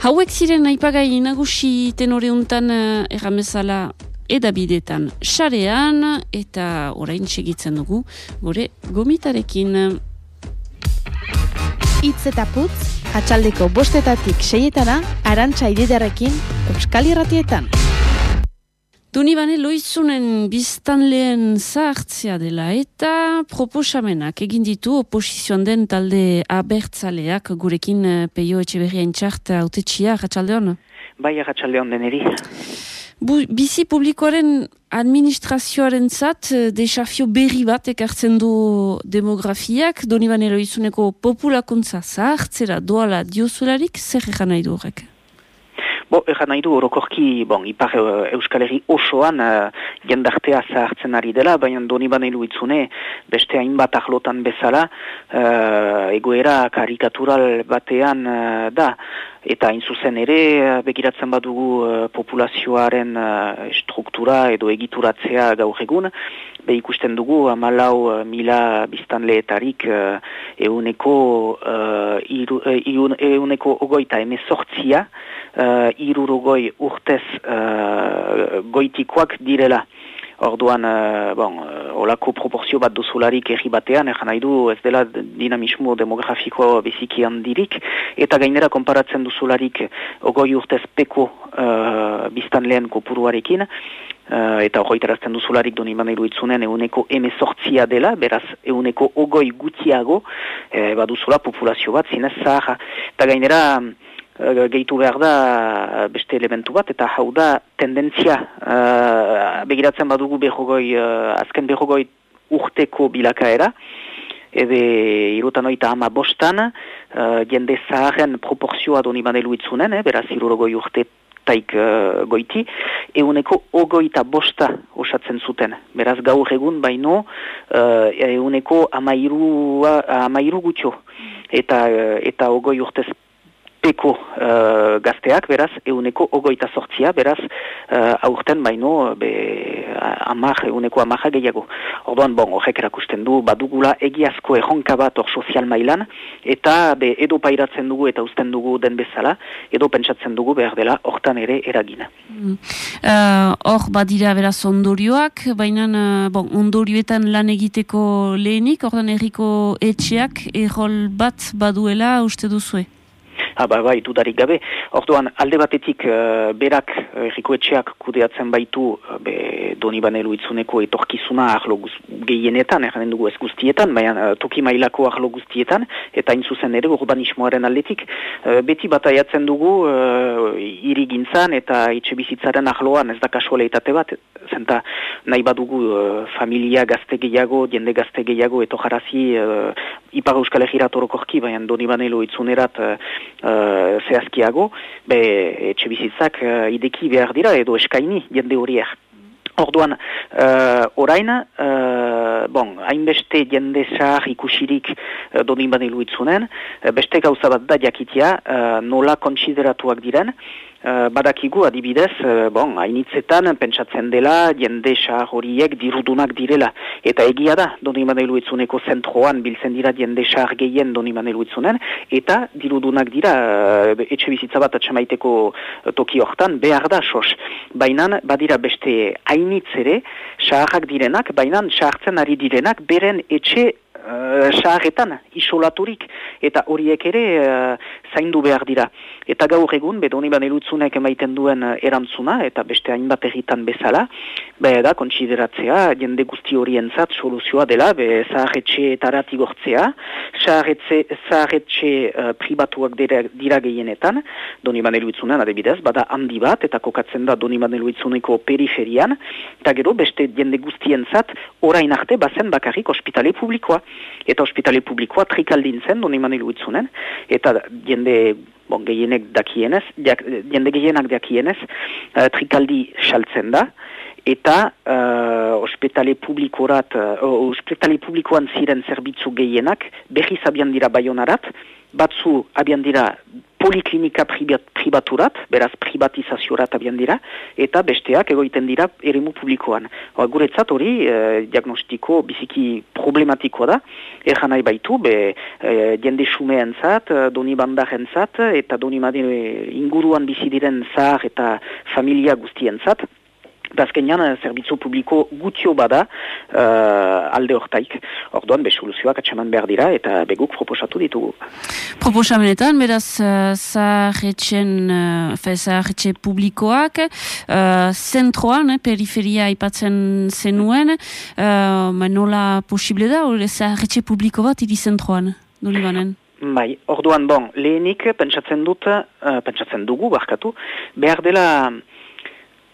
Hauek ziren aipagai nagusi tenore untan uh, erramezala edabidetan sarean eta orain segitzen dugu gure gomitarekin. Itz eta putz, atxaldeko bostetatik seietana, arantxa ididarekin, Euskal Irratietan. Duni bane loizunen biztanleen zahartzea dela eta proposamenak egin ditu oposizioan den talde abertzaleak gurekin eh, peio etxe berrien txart autetxia, ratxaldeon? Bai, ratxaldeon deneri. Bu, bizi publikoaren administrazioaren zat, eh, desafio berri bat ekartzen du demografiak, doni bane loizuneko populakuntza zahartzera doala diozularik, zer egan nahi du horrek? Bo, egan nahi du, orokorki, bon, ipar uh, Euskal Herri osoan uh, jendartea zahartzen ari dela, baina doni banelu itzune, beste hainbat ahlotan bezala, uh, egoera karikatural batean uh, da, eta hain zuzen ere, uh, begiratzen badugu uh, populazioaren uh, struktura edo egituratzea gaur egun, be ikusten dugu amalau mila biztanleetarik euneko, uh, iru, uh, euneko ogoita emezortzia, uh, irurugoi urtez uh, goitikoak direla. Orduan, uh, bon, uh, olako proporzio bat duzularik erri batean, egan nahi du ez dela dinamismo demografiko biziki handirik, eta gainera konparatzen duzularik ogoi urtez peko uh, biztan lehen kopuruarekin, uh, eta hori terazten duzularik doni maneiru itzunen euneko emezortzia dela, beraz euneko ogoi gutiago, eh, baduzula populazio bat, zinez zahar, eta gainera, gehitu behar da beste elementu bat, eta hau da tendentzia uh, begiratzen badugu behogoi, uh, azken behogoi urteko bilakaera, ede irutan oita ama bostan, uh, jende zaharen proporzioa doni badelu itzunen, eh, beraz irurogoi urte taik uh, goiti, euneko ogoita bosta osatzen zuten. Beraz gaur egun baino, uh, euneko amairu, amairu gutxo. Eta, eta ogoi urtez peko uh, gazteak, beraz, euneko ogoita sortzia, beraz, uh, aurten baino, be, amar, euneko amarra gehiago. Orduan, bon, horrek erakusten du, badugula egiazko erronka bat hor sozial mailan, eta be, edo pairatzen dugu eta uzten dugu den bezala, edo pentsatzen dugu behar dela, hortan ere eragina. Mm. Uh, hor, uh, badira beraz ondorioak, baina, uh, bon, ondorioetan lan egiteko lehenik, ordan erriko etxeak, errol bat baduela, uste duzue? Ha, ba, bai, dudarik gabe. Orduan, alde batetik uh, berak uh, erriko etxeak kudeatzen baitu uh, be, doni banelu itzuneko etorkizuna ahlo guz, gehienetan, erranen dugu ez guztietan, baina uh, toki mailako ahlo guztietan, eta hain zuzen ere urbanismoaren aldetik, uh, beti bataiatzen dugu uh, irigintzan eta etxe bizitzaren ahloan ez da kasualeitate bat, zenta nahi badugu uh, familia gazte gehiago, jende gazte gehiago, eto jarazi uh, ipar euskal egirat orokorki, baina doni banelu itzunerat uh, uh, zehazkiago, be, etxe bizitzak uh, ideki behar dira edo eskaini jende horiek. Orduan, uh, orain, uh, bon, hainbeste jende zahar ikusirik uh, doni banilu itzunen, uh, beste gauza bat da jakitia uh, nola kontsideratuak diren, badakigu adibidez, uh, bon, hainitzetan pentsatzen dela jende sahar horiek dirudunak direla. Eta egia da, doni manelu itzuneko zentroan biltzen dira jende sahar gehien doni manelu itzunen, eta dirudunak dira uh, etxe bizitza bat atxamaiteko toki hortan behar da sos. Baina badira beste hainitzere saharrak direnak, baina sahartzen ari direnak beren etxe uh, saharretan isolaturik eta horiek ere uh, zaindu behar dira. Eta gaur egun, bedoni banelutzunek emaiten duen uh, erantzuna, eta beste hainbat erritan bezala, be da, kontsideratzea, jende guzti horientzat soluzioa dela, be zaharretxe eta ratigortzea, zaharretxe, uh, pribatuak dira, dira gehienetan, doni banelutzunen adibidez, bada handi bat, eta kokatzen da doni banelutzuneko periferian, eta gero beste jende guztientzat, orain arte bazen bakarrik ospitale publikoa eta ospitale publikoa trikaldin zen, doni manilu itzunen, eta jende bon, gehienek dakienez, diak, jende gehienak dakienez, uh, trikaldi saltzen da, eta uh, ospitale publikorat, uh, ospitale publikoan ziren zerbitzu gehienak, berriz abian dira baionarat, batzu abian dira poliklinika pribaturat, beraz privatizaziorat abian dira, eta besteak egoiten dira eremu publikoan. Hora, guretzat hori, eh, diagnostiko biziki problematikoa da, erran nahi baitu, be, eh, jende xumeen zat, doni bandaren zat, eta doni madin inguruan bizidiren zahar eta familia guztien zat, Bazkenean, zerbitzu publiko gutio bada uh, alde hortaik. Orduan, be soluzioak atxaman behar dira eta beguk proposatu ditugu. Proposamenetan, beraz, uh, zahetxen, uh, zahetxe publikoak, uh, zentroan, eh, periferia aipatzen zenuen, uh, nola posible da, hori zahetxe publiko bat, iri zentroan, noli banen? Bai, orduan, bon, lehenik, pentsatzen dut, uh, pentsatzen dugu, barkatu, behar dela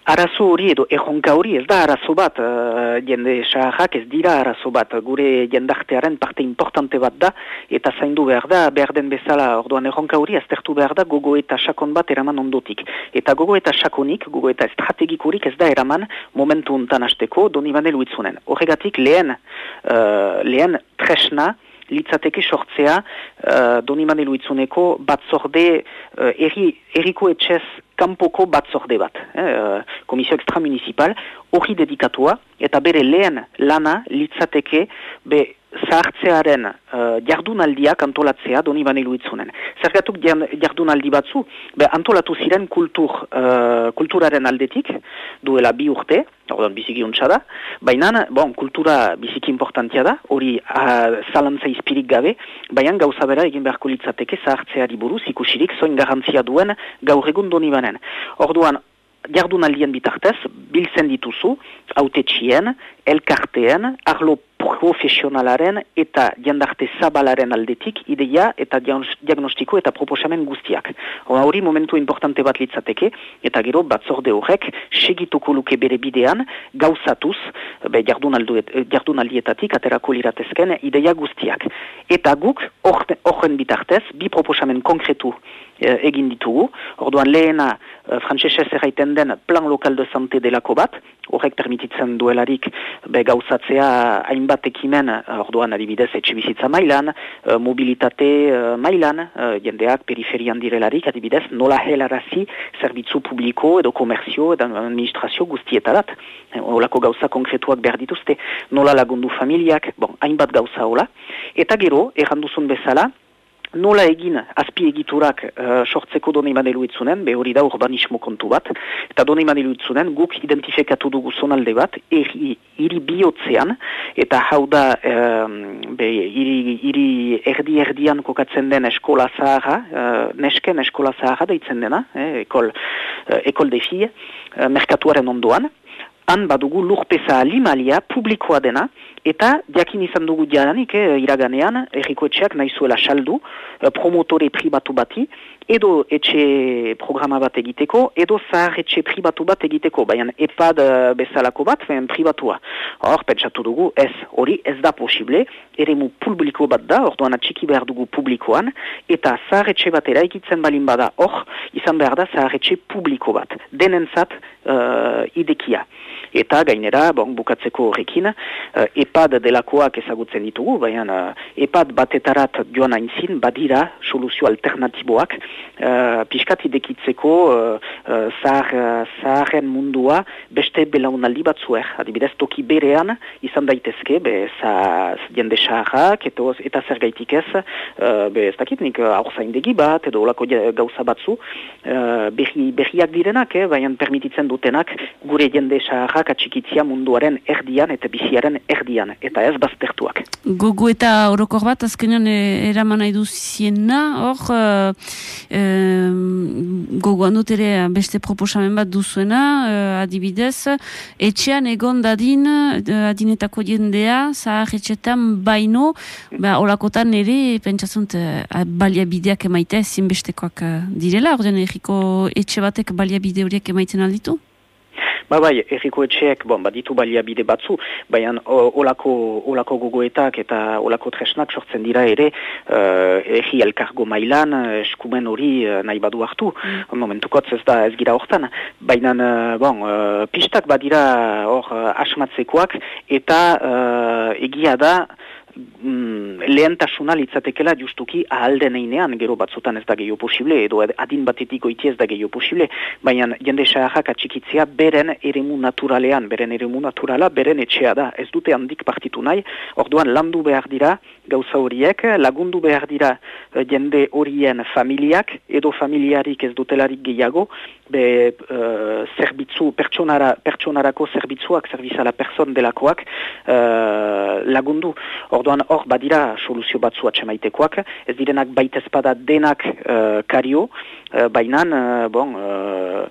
Arazo hori edo erronka hori ez da arazo bat, uh, jende saharrak ez dira arazo bat, gure jendartearen parte importante bat da, eta zaindu behar da, behar den bezala, orduan erronka hori aztertu behar da gogo eta sakon bat eraman ondotik. Eta gogo eta sakonik, gogo eta estrategikorik ez da eraman momentu untan hasteko doni banelu itzunen. Horregatik lehen, uh, lehen tresna, litzateke sortzea uh, doni manelu itzuneko batzorde uh, erri, erriko etxez kanpoko batzorde bat, eh, komisio extramunicipal, hori dedikatua, eta bere lehen lana litzateke be zahartzearen uh, jardunaldiak antolatzea doni banelu itzunen. Zergatuk jardunaldi batzu, be antolatu ziren kultur, uh, kulturaren aldetik, duela bi urte, ordan biziki da, baina bon, kultura biziki importantia da, hori uh, zalantza izpirik gabe, baina gauza bera egin beharko litzateke zahartzeari buruz, ikusirik zoin garantzia duen gaur egun doni banen. Orduan, jardunaldien bitartez, biltzen dituzu, autetxien, elkarteen, arlo profesionalaren eta jendarte zabalaren aldetik ideia eta diagnostiko eta proposamen guztiak. Hori momentu importante bat litzateke, eta gero batzorde horrek segituko luke bere bidean gauzatuz be, jardunaldietatik aterako liratezken ideia guztiak. Eta guk horren bitartez bi proposamen konkretu eh, egin ditugu. Orduan lehena uh, frantsesez erraiten den plan lokal de sante delako bat, horrek permititzen duelarik be, gauzatzea hainbat ekimen, uh, orduan adibidez etxe bizitza mailan, mobilitate mailan, jendeak periferian direlarik, adibidez nola helarazi zerbitzu publiko edo komerzio edo administrazio guztietarat. Olako gauza konkretuak behar dituzte, nola lagundu familiak, bon, hainbat gauza hola. Eta gero, erranduzun bezala, nola egin azpi egiturak uh, sortzeko doni manelu itzunen, be hori da urbanismo kontu bat, eta doni manelu itzunen guk identifikatu dugu zonalde bat, eri, iri bihotzean, eta hau da um, be, iri, iri erdi erdian kokatzen den eskola zahara, uh, nesken eskola zahara deitzen dena, eh, ekol, uh, ekol de fie, uh, merkatuaren ondoan, han badugu lurpeza alimalia publikoa dena, eta diakin izan dugu jadanik, eh, iraganean, erriko etxeak nahi zuela saldu, eh, promotore pribatu bati, edo etxe programa bat egiteko, edo zahar etxe pribatu bat egiteko, baina epad uh, bezalako bat, baina pribatua. Hor, pentsatu dugu, ez, hori ez da posible, ere publiko bat da, orduan atxiki behar dugu publikoan, eta zahar etxe bat eraikitzen balin bada, hor, izan behar da zahar etxe publiko bat, denentzat uh, idekia. Eta gainera, bon, bukatzeko horrekin, uh, epad delakoak ezagutzen ditugu, baina uh, epad batetarat joan aintzin, badira soluzio alternatiboak, uh, piskat idekitzeko uh, uh, zahar, uh, zaharren mundua beste belaunaldi batzuer. Adibidez, toki berean izan daitezke, be, za, jende saharrak, eta, eta zer gaitik ez, uh, be, ez dakit nik aur zaindegi bat, edo olako gauza batzu, uh, berri, berriak direnak, eh, baina permititzen dutenak, gure jende saharrak atxikitzia munduaren erdian eta biziaren erdian, eta ez baztertuak. Gogo eta orokor bat, azkenean e, eraman nahi duziena, hor, uh, gogoan dut ere beste proposamen bat duzuena, eh, adibidez, etxean egon dadin, uh, adinetako jendea, zahar etxetan baino, ba, olakotan ere, pentsatzunt, uh, baliabideak emaite, zinbestekoak uh, direla, ordean egiko etxe batek baliabide horiek emaitzen alditu? Ba bai, erriko etxeek, bon, baditu baliabide batzu, baina olako, olako gogoetak eta olako tresnak sortzen dira ere uh, erri elkargo mailan eh, eskumen hori eh, nahi badu hartu. Momentukotz ez da ez gira hortan. Baina, uh, bon, uh, pistak badira hor uh, asmatzekoak eta uh, egia da mm, lehentasuna litzatekela justuki ahalden einean, gero batzutan ez da gehiago posible, edo ad- adin batetik goiti ez da gehiago posible, baina jende saharrak atxikitzea beren eremu naturalean, beren eremu naturala, beren etxea da, ez dute handik partitu nahi, orduan landu behar dira gauza horiek, lagundu behar dira eh, jende horien familiak, edo familiarik ez dutelarik gehiago, be eh, zerbitzu, pertsonara, pertsonarako zerbitzuak, zerbizala person delakoak eh, lagundu. Orduan hor badira soluzio batzu atxemaitekoak, ez direnak baitezpada denak eh, kario, uh, baina, uh, bon, uh,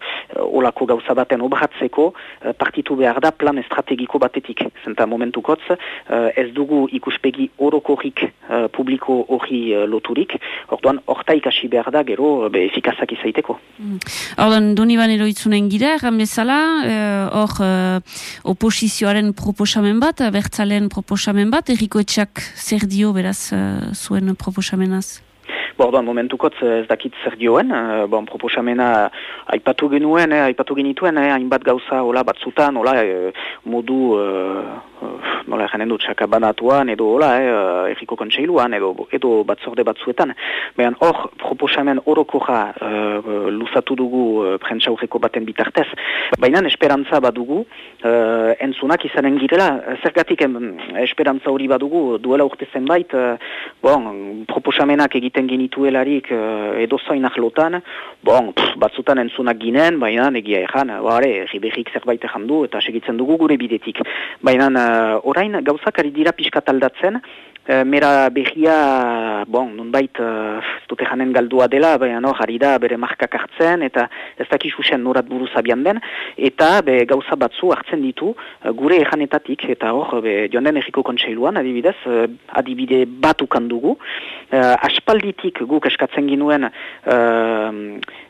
olako gauza baten obratzeko uh, partitu behar da plan estrategiko batetik. Zenta momentukotz, uh, ez dugu ikuspegi orokorrik uh, publiko hori uh, loturik, orduan horta ikasi behar da gero be, efikazak izaiteko. Ordan, doni banero itzunen gira, eh, hor eh, oposizioaren proposamen bat, bertzalen proposamen bat, erriko etxak zer dio beraz eh, zuen proposamenaz? Bo, orduan, momentukotz ez dakit zer dioen, uh, bon, proposamena aipatu genuen, eh, aipatu genituen, eh, hainbat gauza, hola, batzutan, hola, eh, modu, uh, uh, nola janen dut, sakabanatuan, edo, hola, eh, erriko kontseiluan, edo, edo batzorde batzuetan. Baina, hor, proposamen orokoja uh, luzatu dugu uh, prentsaurreko baten bitartez. Baina, esperantza badugu, uh, entzunak izanen girela, zergatik em, esperantza hori badugu, duela urte zenbait, uh, bon, proposamenak egiten genituelarik uh, edo zainak lotan, bon, pff, batzutan entzunak ginen, baina egia ejan, bare, riberrik zerbait ejan du, eta segitzen dugu gure bidetik. Baina uh, orain gauzak ari dira pixkat aldatzen, Uh, mera behia, bon, nunbait, uh, ez dute janen galdua dela, baina no, ari da bere markak hartzen, eta ez dakizu zen norat buruz abian den, eta be, gauza batzu hartzen ditu uh, gure ejanetatik, eta hor, joan den erriko kontseiluan, adibidez, uh, adibide bat ukan dugu, uh, aspalditik guk eskatzen ginuen uh,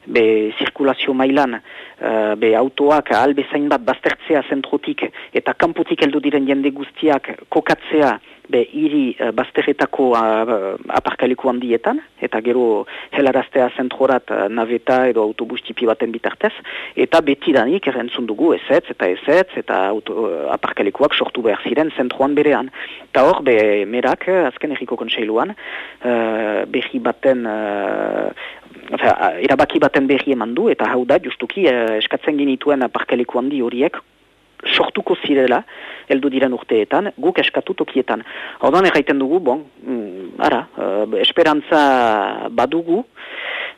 be, zirkulazio mailan, uh, be, autoak albezain bat baztertzea zentrotik, eta kanpotik heldu diren jende guztiak kokatzea, be hiri uh, bazterretako uh, aparkaleku handietan, eta gero helaraztea zentrorat uh, naveta edo autobus tipi baten bitartez, eta betidanik errentzun dugu ezetz eta ezetz eta auto, uh, aparkalekuak sortu behar ziren zentroan berean. Eta hor, be, merak, azken erriko kontseiluan, uh, behi baten... Uh, Oza, erabaki baten berri eman du, eta hau da, justuki, eh, eskatzen genituen aparkaleku handi horiek, sortuko zirela, heldu diren urteetan, guk eskatu tokietan. Orduan erraiten dugu, bon, mm, ara, uh, esperantza badugu,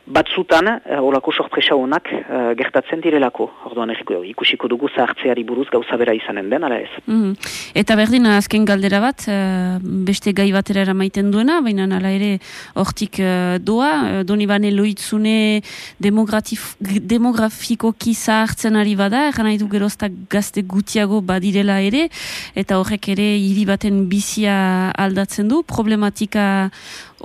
batzutan, uh, olako sorpresa honak uh, gertatzen direlako. Orduan erriko, ikusiko dugu zahartzeari buruz gauza bera izanen den, ala ez. Mhm. Eta berdin azken galdera bat, eh, beste gai batera eramaiten duena, baina hala ere hortik eh, doa, uh, doni bane loitzune demografikoki zahartzen ari bada, eran nahi geroztak gazte gutiago badirela ere, eta horrek ere hiri baten bizia aldatzen du, problematika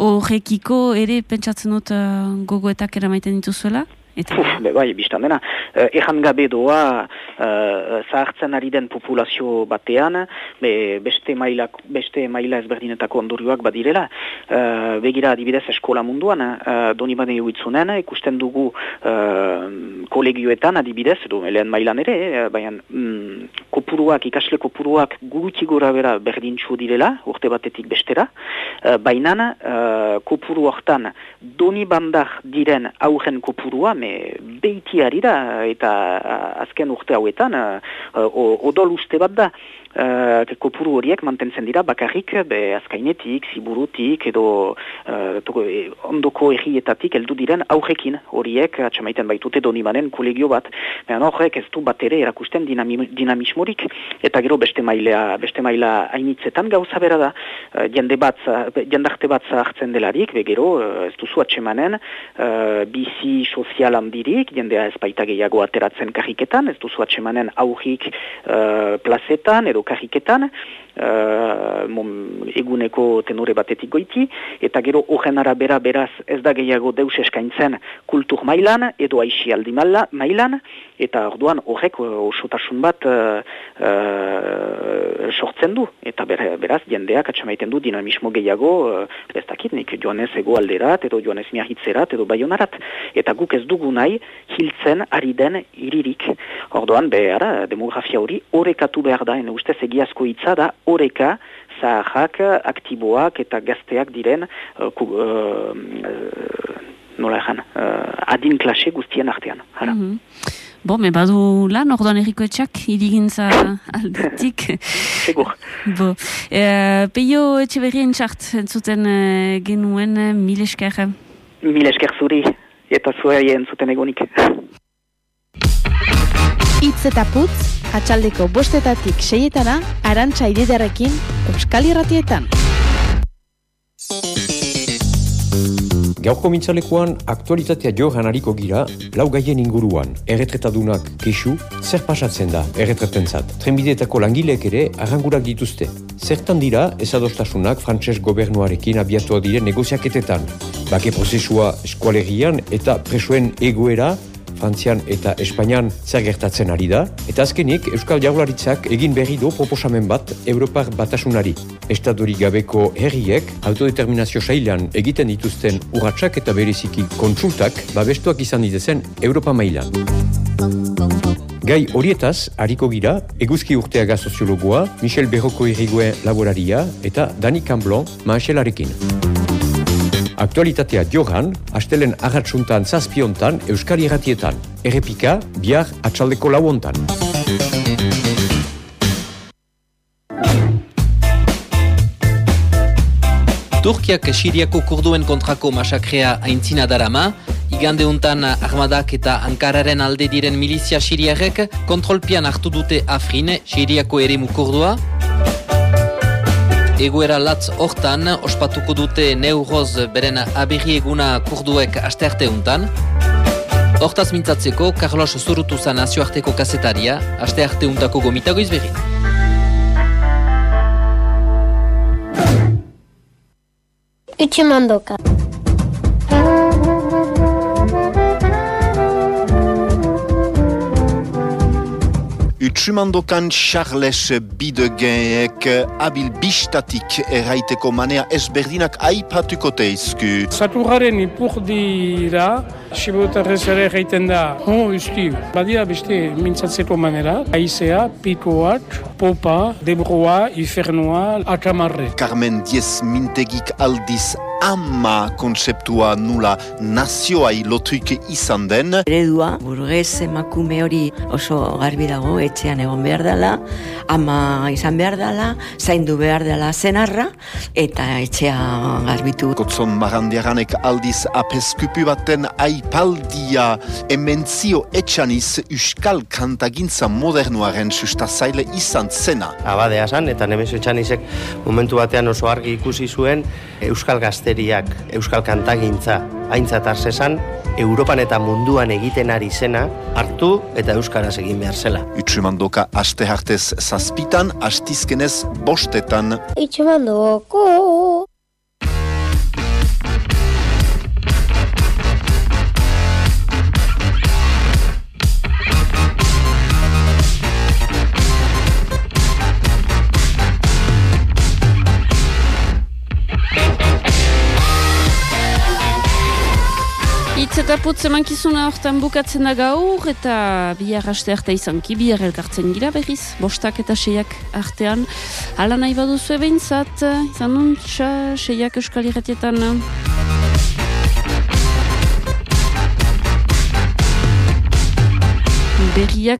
horrekiko ere pentsatzen dut uh, gogoetak eramaiten dituzuela? Eta... Puf, be, bai, biztan dena. Uh, Ejan gabe doa uh, zahartzen ari den populazio batean, be, beste, maila, beste maila ezberdinetako ondorioak badirela. Uh, begira adibidez eskola munduan, uh, doni bane uitzunen, ikusten dugu uh, kolegioetan adibidez, edo lehen mailan ere, eh, baina mm, kopuruak, ikasle kopuruak guguti gora bera berdintxu direla, urte batetik bestera, uh, baina uh, kopuru hortan doni bandar diren aurren kopurua, me beitiari da, eta azken urte hauetan, uh, odol uste bat da, uh, kopuru horiek mantentzen dira bakarrik be azkainetik, ziburutik edo uh, toko, e, ondoko egietatik heldu diren aurrekin horiek atxamaiten baitute donibanen kolegio bat. Behan horrek ez du bat ere erakusten dinami, dinamismorik eta gero beste mailea, beste maila hainitzetan gauza bera da uh, jende bat, jendarte bat zahartzen delarik, be gero uh, ez duzu atxemanen uh, bizi sozial handirik, jendea ez baita gehiago ateratzen karriketan, ez duzu atxemanen aurrik uh, plazetan edo karriketan, uh, eguneko tenore batetik goiti, eta gero horren arabera beraz ez da gehiago deus eskaintzen kultur mailan, edo aixialdi mailan, eta orduan horrek osotasun bat uh, uh, sortzen du, eta beraz jendeak atxamaiten du dinamismo gehiago, uh, ez dakit nik joanez ego alderat, edo joanez miahitzerat, edo baionarat, eta guk ez dugu nahi hiltzen ari den iririk. Orduan, behar, demografia hori horrekatu behar da, ene ustez egiazko hitza da horeka zaharrak, aktiboak eta gazteak diren uh, ku, uh, nola ezan, uh, adin klase guztien artean. Mm -hmm. Bo, me badu lan, orduan erriko etxak, irigintza (laughs) aldetik. Segur. Bo, e, peio etxe berrien txart, entzuten e, genuen, mil esker. Mil esker zuri, eta zuei entzuten egonik. Itz eta putz, atxaldeko bostetatik seietana, arantxa ididarekin, Euskal Irratietan. Gaurko mintzalekuan aktualitatea johan hariko gira, lau gaien inguruan, erretretadunak kesu, zer pasatzen da erretretentzat. Trenbideetako langileek ere arrangurak dituzte. Zertan dira ezadostasunak frantses gobernuarekin abiatua diren negoziaketetan. Bake prozesua eskualerian eta presoen egoera Frantzian eta Espainian zer gertatzen ari da, eta azkenik Euskal Jaurlaritzak egin berri du proposamen bat Europar batasunari. Estadori gabeko herriek autodeterminazio sailan egiten dituzten urratsak eta bereziki kontsultak babestuak izan ditezen Europa mailan. Gai horietaz, hariko gira, eguzki urteaga soziologoa, Michel Berroko irrigoen laboraria eta Dani Camblon maaselarekin. Aktualitatea johan, astelen agatsuntan zazpiontan Euskari erratietan. Errepika, bihar atxaldeko lauontan. Turkiak Siriako kurduen kontrako masakrea aintzina darama, igande untan armadak eta Ankararen alde diren milizia siriarek kontrolpian hartu dute Afrin, Siriako eremu kurdua, Egoera latz hortan, ospatuko dute neuroz beren abirri eguna kurduek astearte untan. Hortaz mintzatzeko, Carlos Zurutuza nazioarteko kasetaria, astearte untako gomitago izberin. Utsumandoka. Utsumandokan Charles Bidegeek abil bistatik erraiteko manea ezberdinak aipatuko teizku. Saturraren ipur dira, sibotarrez ere egiten da, ho, usti, badia beste mintzatzeko manera, aizea, pikoak, popa, debroa, ifernua, akamarre. Carmen Diez Mintegik aldiz ama konzeptua nula nazioai lotuike izan den. Eredua, burgez emakume hori oso garbi dago, etxean egon behar dela, ama izan behar dela, zaindu behar dela zenarra, eta etxea garbitu. Kotzon marandiaranek aldiz apeskupu baten aipaldia ementzio etxaniz Euskal kantagintza modernuaren sustazaile izan zena. Abadea zan, eta nemezo etxanizek momentu batean oso argi ikusi zuen Euskal Gazteriak, Euskal Kantagintza, haintzat arzesan, Europan eta munduan egiten ari zena, hartu eta Euskaraz egin behar zela. Utsumandoka aste hartez zazpitan, astizkenez bostetan. Utsumandoko. Eta putz emankizuna hortan bukatzen da gaur eta bihar aste arte izanki, bihar elkartzen gira berriz, bostak eta seiak artean. Hala nahi baduzu ebeintzat, izan nuntza, seiak euskal irratietan. Berriak